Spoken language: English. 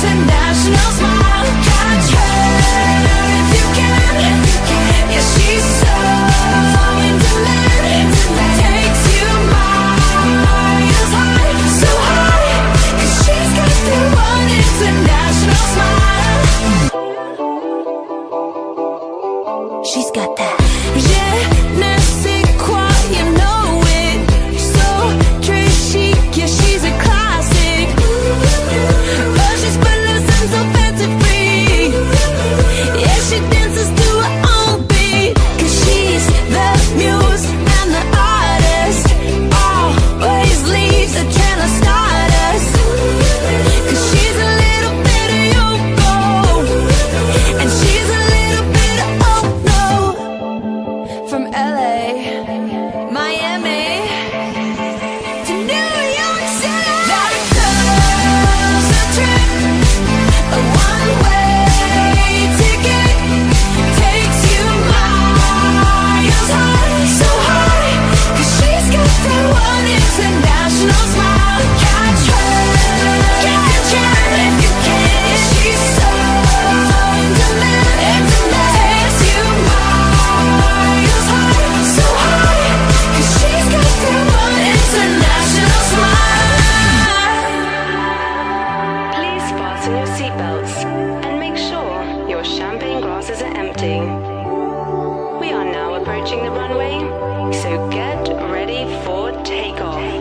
tonight she did. approaching the runway, so get ready for takeoff.